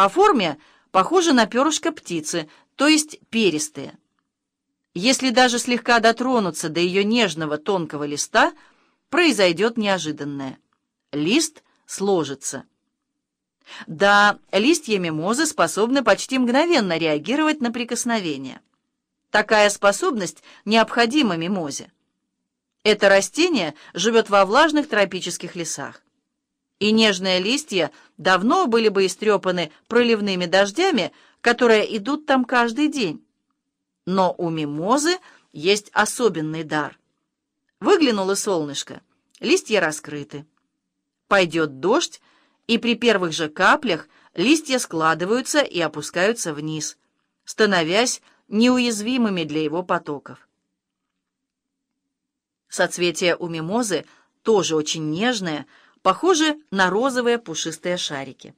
По форме похожи на перышко птицы, то есть перистые. Если даже слегка дотронуться до ее нежного тонкого листа, произойдет неожиданное. Лист сложится. Да, листья мимозы способны почти мгновенно реагировать на прикосновение. Такая способность необходима мимозе. Это растение живет во влажных тропических лесах. И нежные листья давно были бы истрепаны проливными дождями, которые идут там каждый день. Но у мимозы есть особенный дар. Выглянуло солнышко, листья раскрыты. Пойдет дождь, и при первых же каплях листья складываются и опускаются вниз, становясь неуязвимыми для его потоков. Соцветия у мимозы тоже очень нежные, похожи на розовые пушистые шарики.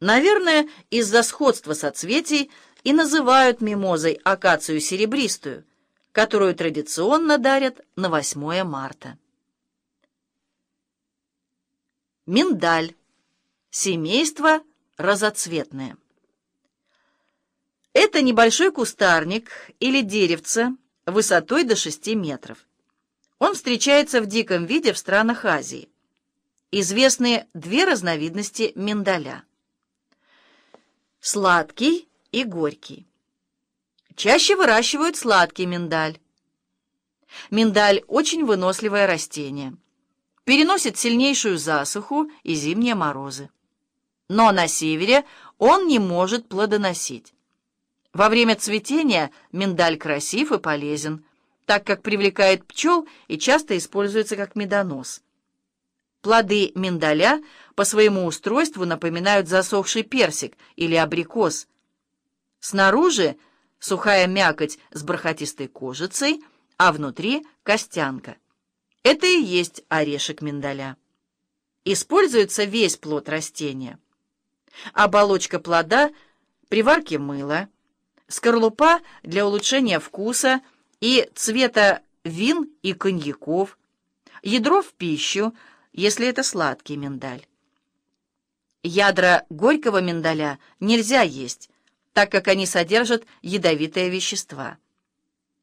Наверное, из-за сходства соцветий и называют мимозой акацию серебристую, которую традиционно дарят на 8 марта. Миндаль. Семейство разоцветное. Это небольшой кустарник или деревце высотой до 6 метров. Он встречается в диком виде в странах Азии. Известны две разновидности миндаля. Сладкий и горький. Чаще выращивают сладкий миндаль. Миндаль – очень выносливое растение. Переносит сильнейшую засуху и зимние морозы. Но на севере он не может плодоносить. Во время цветения миндаль красив и полезен, так как привлекает пчел и часто используется как медонос. Плоды миндаля по своему устройству напоминают засохший персик или абрикос. Снаружи сухая мякоть с бархатистой кожицей, а внутри костянка. Это и есть орешек миндаля. Используется весь плод растения. Оболочка плода при варке мыла, скорлупа для улучшения вкуса и цвета вин и коньяков, ядро в пищу, если это сладкий миндаль. Ядра горького миндаля нельзя есть, так как они содержат ядовитые вещества.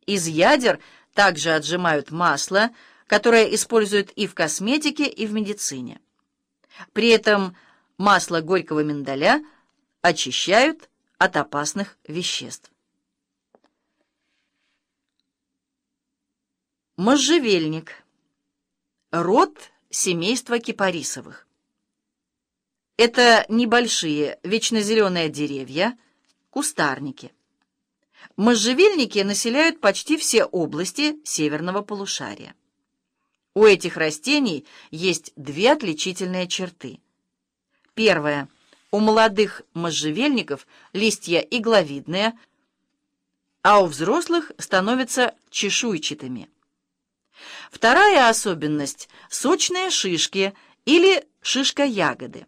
Из ядер также отжимают масло, которое используют и в косметике, и в медицине. При этом масло горького миндаля очищают от опасных веществ. Можжевельник. Род семейства кипарисовых. Это небольшие вечнозеленые деревья, кустарники. Можжевельники населяют почти все области северного полушария. У этих растений есть две отличительные черты. Первое. У молодых можжевельников листья игловидные, а у взрослых становятся чешуйчатыми. Вторая особенность – сочные шишки или шишка-ягоды.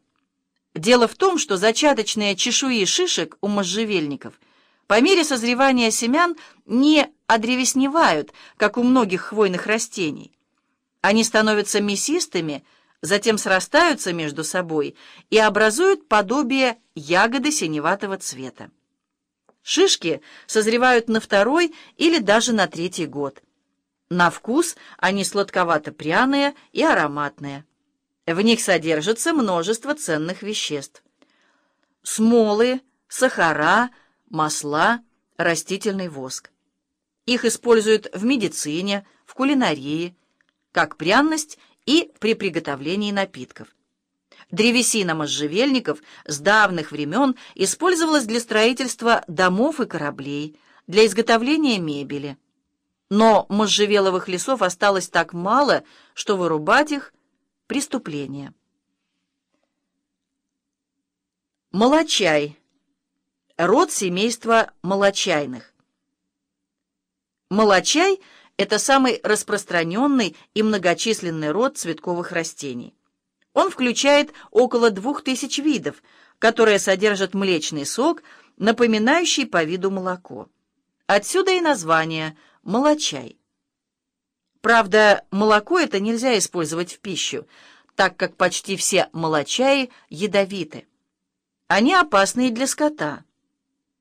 Дело в том, что зачаточные чешуи шишек у можжевельников по мере созревания семян не одревесневают, как у многих хвойных растений. Они становятся мясистыми, затем срастаются между собой и образуют подобие ягоды синеватого цвета. Шишки созревают на второй или даже на третий год. На вкус они сладковато-пряные и ароматные. В них содержится множество ценных веществ. Смолы, сахара, масла, растительный воск. Их используют в медицине, в кулинарии, как пряность и при приготовлении напитков. Древесина можжевельников с давних времен использовалась для строительства домов и кораблей, для изготовления мебели. Но можжевеловых лесов осталось так мало, что вырубать их — преступление. Молочай. Род семейства молочайных. Молочай — это самый распространенный и многочисленный род цветковых растений. Он включает около двух тысяч видов, которые содержат млечный сок, напоминающий по виду молоко. Отсюда и название – молочай. Правда, молоко это нельзя использовать в пищу, так как почти все молочаи ядовиты. Они опасны и для скота.